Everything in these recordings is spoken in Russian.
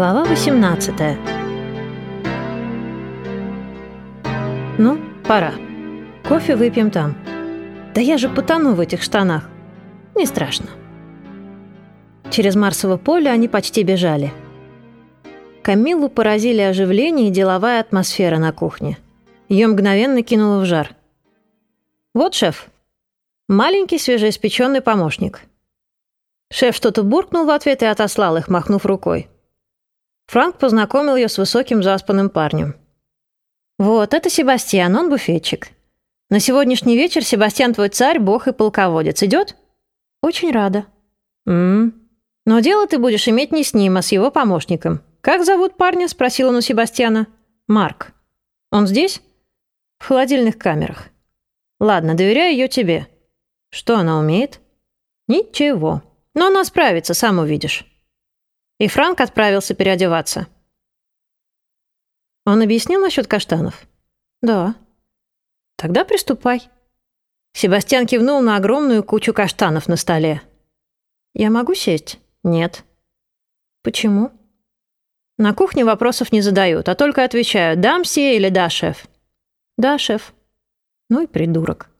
Глава 18 Ну, пора. Кофе выпьем там. Да я же потону в этих штанах. Не страшно. Через Марсово поле они почти бежали. Камиллу поразили оживление и деловая атмосфера на кухне. Ее мгновенно кинуло в жар. «Вот, шеф. Маленький свежеиспеченный помощник». Шеф что-то буркнул в ответ и отослал их, махнув рукой. Франк познакомил ее с высоким заспанным парнем. «Вот, это Себастьян, он буфетчик. На сегодняшний вечер Себастьян твой царь, бог и полководец. Идет?» «Очень рада». «М-м. Но дело ты будешь иметь не с ним, а с его помощником. Как зовут парня?» – спросил он у Себастьяна. «Марк. Он здесь?» «В холодильных камерах». «Ладно, доверяю ее тебе». «Что она умеет?» «Ничего. Но она справится, сам увидишь». И Франк отправился переодеваться. Он объяснил насчет каштанов? Да. Тогда приступай. Себастьян кивнул на огромную кучу каштанов на столе. Я могу сесть? Нет. Почему? На кухне вопросов не задают, а только отвечают «дам все» или «да, шеф». «Да, шеф». Ну и придурок.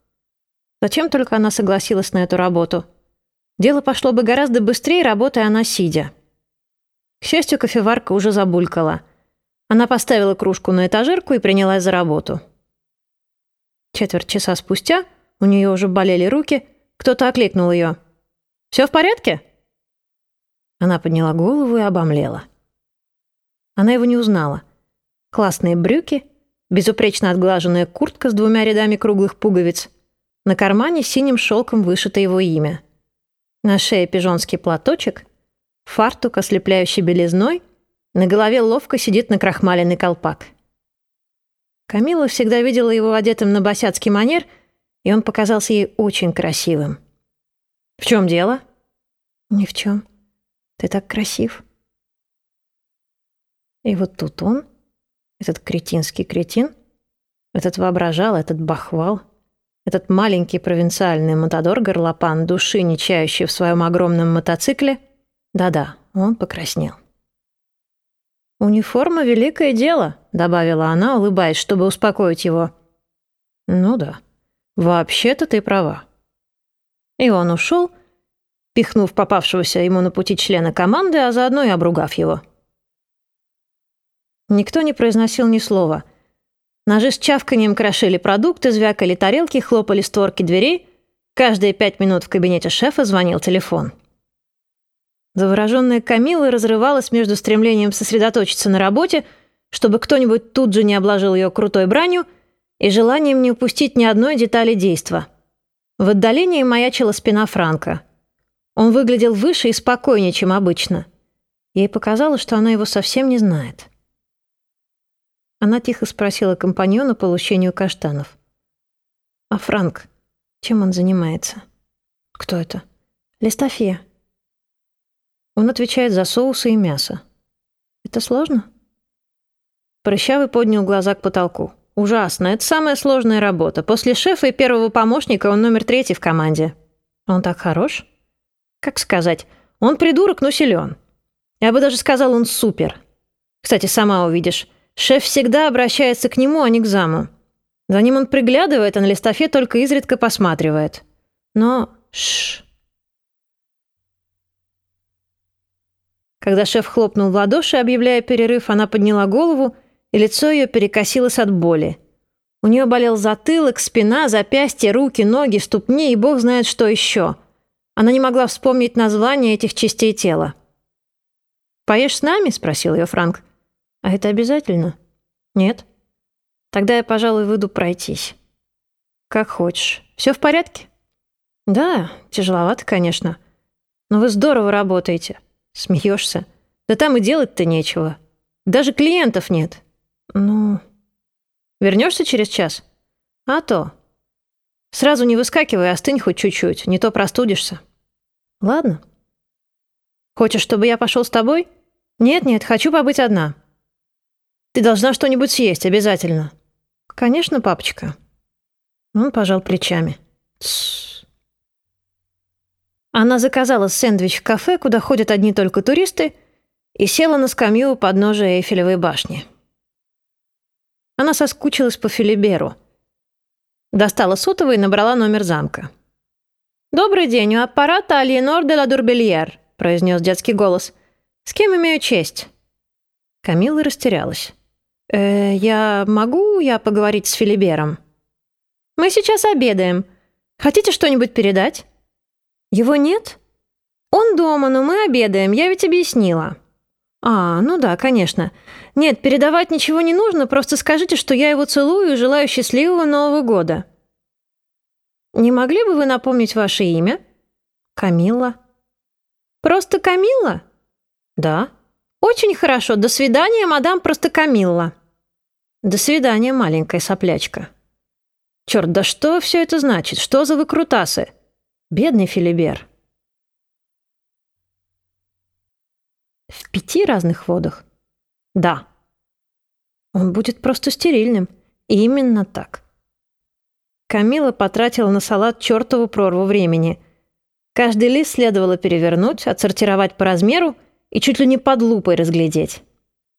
Зачем только она согласилась на эту работу? Дело пошло бы гораздо быстрее, работая она сидя. К счастью, кофеварка уже забулькала. Она поставила кружку на этажерку и принялась за работу. Четверть часа спустя у нее уже болели руки, кто-то окликнул ее. «Все в порядке?» Она подняла голову и обомлела. Она его не узнала. Классные брюки, безупречно отглаженная куртка с двумя рядами круглых пуговиц, на кармане синим шелком вышито его имя. На шее пижонский платочек, Фартук, ослепляющий белизной, на голове ловко сидит накрахмаленный колпак. Камила всегда видела его одетым на босяцкий манер, и он показался ей очень красивым. «В чем дело?» «Ни в чем. Ты так красив». И вот тут он, этот кретинский кретин, этот воображал, этот бахвал, этот маленький провинциальный матадор-горлопан, души не чающий в своем огромном мотоцикле — да-да, он покраснел. «Униформа — великое дело», — добавила она, улыбаясь, чтобы успокоить его. «Ну да, вообще-то ты права». И он ушел, пихнув попавшегося ему на пути члена команды, а заодно и обругав его. Никто не произносил ни слова. Ножи с чавканием крошили продукты, звякали тарелки, хлопали створки дверей. Каждые пять минут в кабинете шефа звонил телефон. Завороженная Камила разрывалась между стремлением сосредоточиться на работе, чтобы кто-нибудь тут же не обложил ее крутой бранью, и желанием не упустить ни одной детали действа. В отдалении маячила спина Франка. Он выглядел выше и спокойнее, чем обычно. Ей показалось, что она его совсем не знает. Она тихо спросила компаньона по лущению каштанов. «А Франк? Чем он занимается?» «Кто это?» «Листофия», он отвечает за соусы и мясо. Это сложно? Прыщавый поднял глаза к потолку. Ужасно. Это самая сложная работа. После шефа и первого помощника он номер третий в команде. Он так хорош? Как сказать? Он придурок, но силен. Я бы даже сказал, он супер. Кстати, сама увидишь. Шеф всегда обращается к нему, а не к заму. За ним он приглядывает, а на листофе только изредка посматривает. Но... Шш. Когда шеф хлопнул в ладоши, объявляя перерыв, она подняла голову, и лицо ее перекосилось от боли. У нее болел затылок, спина, запястья, руки, ноги, ступни и бог знает что еще. Она не могла вспомнить название этих частей тела. «Поешь с нами?» — спросил ее Франк. «А это обязательно?» «Нет». «Тогда я, пожалуй, выйду пройтись». «Как хочешь. Все в порядке?» «Да, тяжеловато, конечно. Но вы здорово работаете». Смеешься? Да там и делать-то нечего. Даже клиентов нет. Ну... Вернешься через час? А то. Сразу не выскакивай, остынь хоть чуть-чуть, не то простудишься. Ладно. Хочешь, чтобы я пошел с тобой? Нет-нет, хочу побыть одна. Ты должна что-нибудь съесть, обязательно. Конечно, папочка. Он пожал плечами. Тссс. Она заказала сэндвич в кафе, куда ходят одни только туристы, и села на скамью у подножия Эйфелевой башни. Она соскучилась по Филиберу. Достала сотовый и набрала номер замка. «Добрый день, у аппарата Алиенор де ла Дурбельер», — произнес детский голос. «С кем имею честь?» Камила растерялась. «Э, «Я могу я поговорить с Филибером?» «Мы сейчас обедаем. Хотите что-нибудь передать?» «Его нет?» «Он дома, но мы обедаем, я ведь объяснила». «А, ну да, конечно. Нет, передавать ничего не нужно, просто скажите, что я его целую и желаю счастливого Нового года». «Не могли бы вы напомнить ваше имя?» «Камилла». «Просто Камилла?» «Да». «Очень хорошо. До свидания, мадам просто Камилла». «До свидания, маленькая соплячка». «Черт, да что все это значит? Что за выкрутасы?» «Бедный Филибер». В пяти разных водах? Да. Он будет просто стерильным. Именно так. Камила потратила на салат чертову прорву времени. Каждый лист следовало перевернуть, отсортировать по размеру и чуть ли не под лупой разглядеть.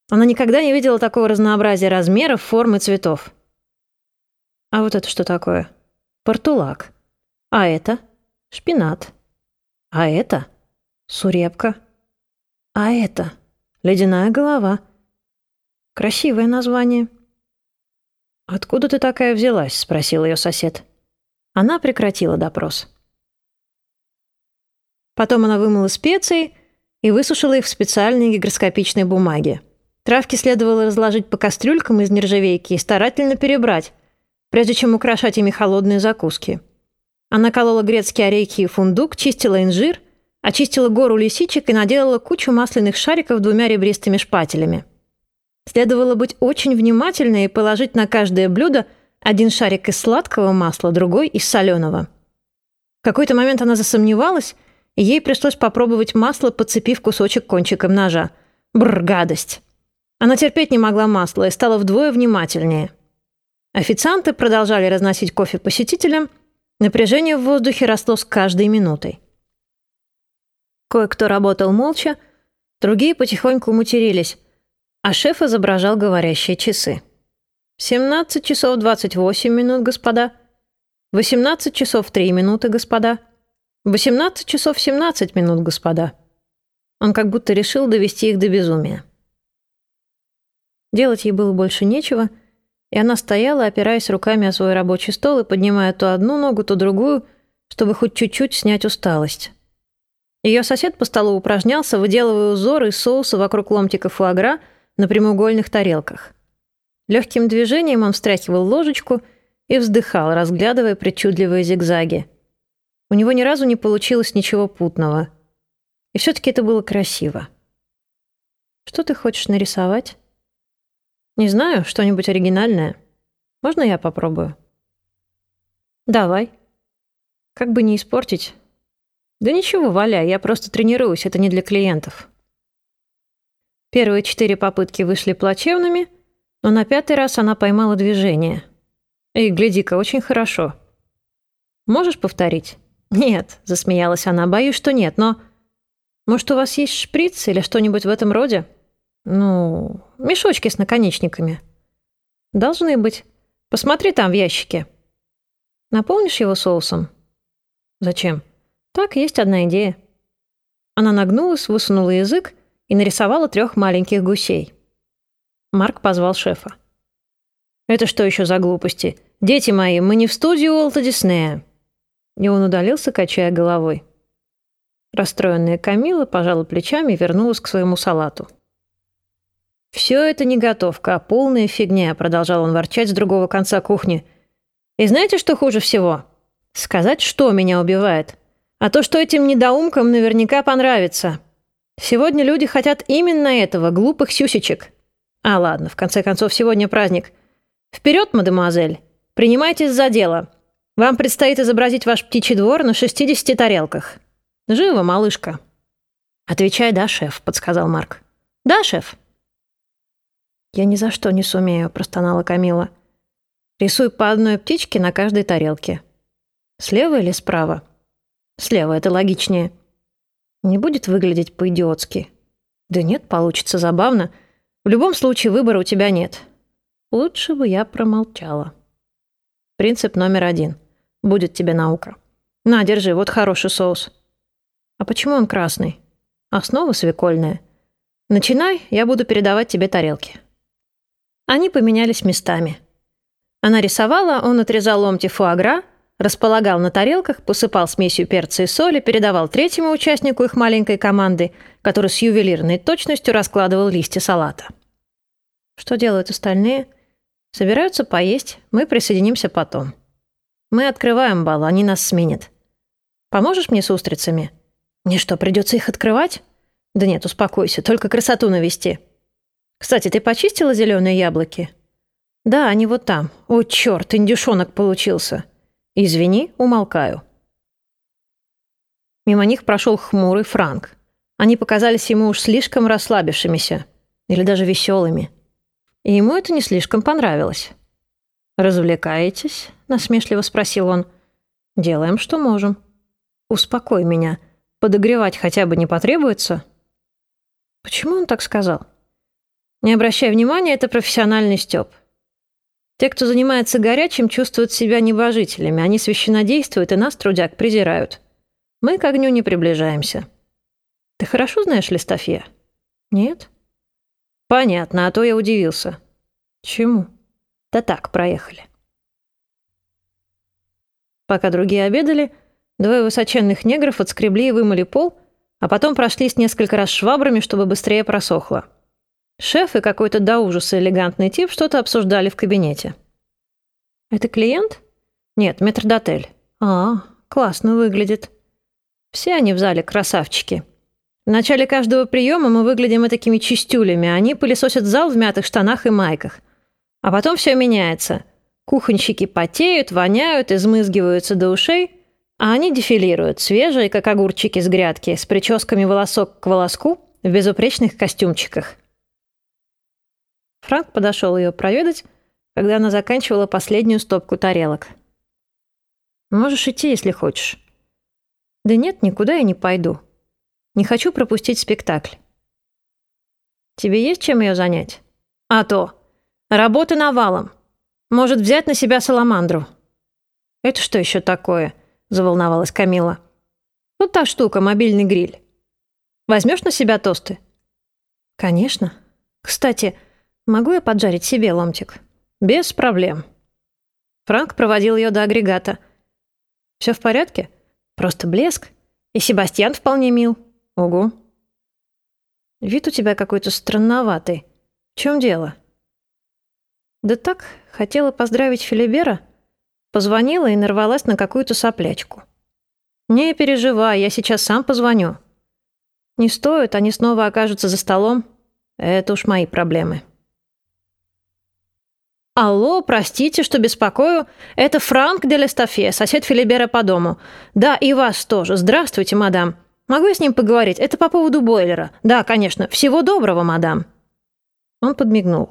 Она никогда не видела такого разнообразия размеров, форм и цветов. А вот это что такое? Портулак. А это? Шпинат. А это? Сурепка. А это «Ледяная голова». Красивое название. «Откуда ты такая взялась?» — спросил ее сосед. Она прекратила допрос. Потом она вымыла специи и высушила их в специальной гигроскопичной бумаге. Травки следовало разложить по кастрюлькам из нержавейки и старательно перебрать, прежде чем украшать ими холодные закуски. Она колола грецкие орехи и фундук, чистила инжир — очистила гору лисичек и наделала кучу масляных шариков двумя ребристыми шпателями. Следовало быть очень внимательной и положить на каждое блюдо один шарик из сладкого масла, другой из соленого. В какой-то момент она засомневалась, и ей пришлось попробовать масло, подцепив кусочек кончиком ножа. Бррр, гадость. Она терпеть не могла масла и стала вдвое внимательнее. Официанты продолжали разносить кофе посетителям, напряжение в воздухе росло с каждой минутой. Кое-кто работал молча, другие потихоньку матерились, а шеф изображал говорящие часы. 17 часов 28 минут, господа. 18 часов 3 минуты, господа. 18 часов 17 минут, господа. Он как будто решил довести их до безумия. Делать ей было больше нечего, и она стояла, опираясь руками о свой рабочий стол и поднимая то одну ногу, то другую, чтобы хоть чуть-чуть снять усталость. Ее сосед по столу упражнялся, выделывая узоры из соуса вокруг ломтиков фуагра на прямоугольных тарелках. Легким движением он встряхивал ложечку и вздыхал, разглядывая причудливые зигзаги. У него ни разу не получилось ничего путного. И все-таки это было красиво. «Что ты хочешь нарисовать?» «Не знаю, что-нибудь оригинальное. Можно я попробую?» «Давай. Как бы не испортить, «Да ничего, Валя, я просто тренируюсь, это не для клиентов». Первые четыре попытки вышли плачевными, но на пятый раз она поймала движение. «Эй, гляди-ка, очень хорошо». «Можешь повторить?» «Нет», — засмеялась она, — «боюсь, что нет, но...» «Может, у вас есть шприц или что-нибудь в этом роде?» «Ну, мешочки с наконечниками». «Должны быть. Посмотри там в ящике». «Наполнишь его соусом?» «Зачем?» Так, есть одна идея. Она нагнулась, высунула язык и нарисовала трех маленьких гусей. Марк позвал шефа. «Это что еще за глупости? Дети мои, мы не в студию Уолта Диснея». И он удалился, качая головой. Расстроенная Камила пожала плечами и вернулась к своему салату. «Все это не готовка, а полная фигня», — продолжал он ворчать с другого конца кухни. «И знаете, что хуже всего? Сказать, что меня убивает. А то, что этим недоумкам наверняка понравится. Сегодня люди хотят именно этого, глупых сюсечек. А ладно, в конце концов, сегодня праздник. Вперед, мадемуазель! Принимайтесь за дело. Вам предстоит изобразить ваш птичий двор на 60 тарелках. Живо, малышка. Отвечай «да, шеф», — подсказал Марк. «Да, шеф». «Я ни за что не сумею», — простонала Камила. «Рисуй по одной птичке на каждой тарелке. Слева или справа?» Слева это логичнее. Не будет выглядеть по-идиотски. Да нет, получится забавно. В любом случае выбора у тебя нет. Лучше бы я промолчала. Принцип номер один. Будет тебе наука. На, держи, вот хороший соус. А почему он красный? Основа свекольная. Начинай, я буду передавать тебе тарелки. Они поменялись местами. Она рисовала, он отрезал ломти фуагра, располагал на тарелках, посыпал смесью перца и соли, передавал третьему участнику их маленькой команды, который с ювелирной точностью раскладывал листья салата. Что делают остальные? Собираются поесть, мы присоединимся потом. Мы открываем бал, они нас сменят. Поможешь мне с устрицами? Мне что, придется их открывать? Да нет, успокойся, только красоту навести. Кстати, ты почистила зеленые яблоки? Да, они вот там. О, черт, индюшонок получился. Извини, умолкаю. Мимо них прошел хмурый Франк. Они показались ему уж слишком расслабившимися. Или даже веселыми. И ему это не слишком понравилось. «Развлекаетесь?» — насмешливо спросил он. «Делаем, что можем. Успокой меня. Подогревать хотя бы не потребуется?» Почему он так сказал? Не обращай внимания, это профессиональный стёб. Те, кто занимается горячим, чувствуют себя небожителями. Они священнодействуют и нас, трудяг, презирают. Мы к огню не приближаемся. Ты хорошо знаешь Листофье? Нет? Понятно, а то я удивился. Чему? Да так, проехали. Пока другие обедали, двое высоченных негров отскребли и вымыли пол, а потом прошлись несколько раз швабрами, чтобы быстрее просохло. Шеф и какой-то до ужаса элегантный тип что-то обсуждали в кабинете. «Это клиент?» «Нет, метрдотель». «А, классно выглядит». Все они в зале красавчики. В начале каждого приема мы выглядим такими чистюлями, они пылесосят зал в мятых штанах и майках. А потом все меняется. Кухонщики потеют, воняют, измызгиваются до ушей – а они дефилируют, свежие, как огурчики с грядки, с прическами волосок к волоску, в безупречных костюмчиках. Франк подошел ее проведать, когда она заканчивала последнюю стопку тарелок. «Можешь идти, если хочешь». «Да нет, никуда я не пойду. Не хочу пропустить спектакль». «Тебе есть чем ее занять?» «А то. Работы навалом. Может взять на себя саламандру». «Это что еще такое?» заволновалась Камила. Вот та штука, мобильный гриль. Возьмешь на себя тосты? Конечно. Кстати, могу я поджарить себе ломтик? Без проблем. Франк проводил ее до агрегата. Все в порядке? Просто блеск. И Себастьян вполне мил. Угу. Вид у тебя какой-то странноватый. В чем дело? Да так, хотела поздравить Филибера — Позвонила и нарвалась на какую-то соплячку. «Не переживай, я сейчас сам позвоню». «Не стоит, они снова окажутся за столом. Это уж мои проблемы». «Алло, простите, что беспокою. Это Франк де Лестафе, сосед Филибера по дому. Да, и вас тоже. Здравствуйте, мадам. Могу я с ним поговорить? Это по поводу бойлера. Да, конечно. Всего доброго, мадам». Он подмигнул.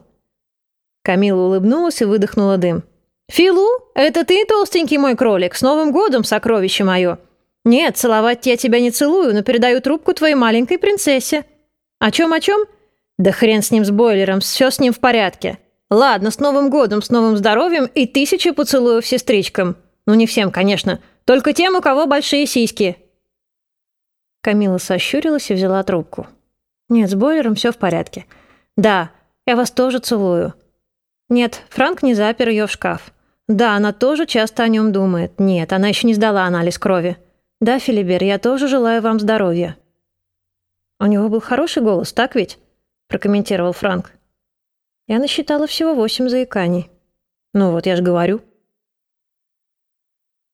Камила улыбнулась и выдохнула дым. «Филу, это ты, толстенький мой кролик? С Новым годом, сокровище мое!» «Нет, целовать я тебя не целую, но передаю трубку твоей маленькой принцессе». «О чем, о чем?» «Да хрен с ним, с бойлером, все с ним в порядке». «Ладно, с Новым годом, с новым здоровьем и тысячи поцелуев сестричкам. Ну, не всем, конечно. Только тем, у кого большие сиськи». Камила сощурилась и взяла трубку. «Нет, с бойлером все в порядке». «Да, я вас тоже целую». «Нет, Франк не запер ее в шкаф». Да, она тоже часто о нем думает. Нет, она еще не сдала анализ крови. Да, Филибер, я тоже желаю вам здоровья. У него был хороший голос, так ведь? Прокомментировал Франк. Я насчитала всего восемь заиканий. Ну вот, я же говорю.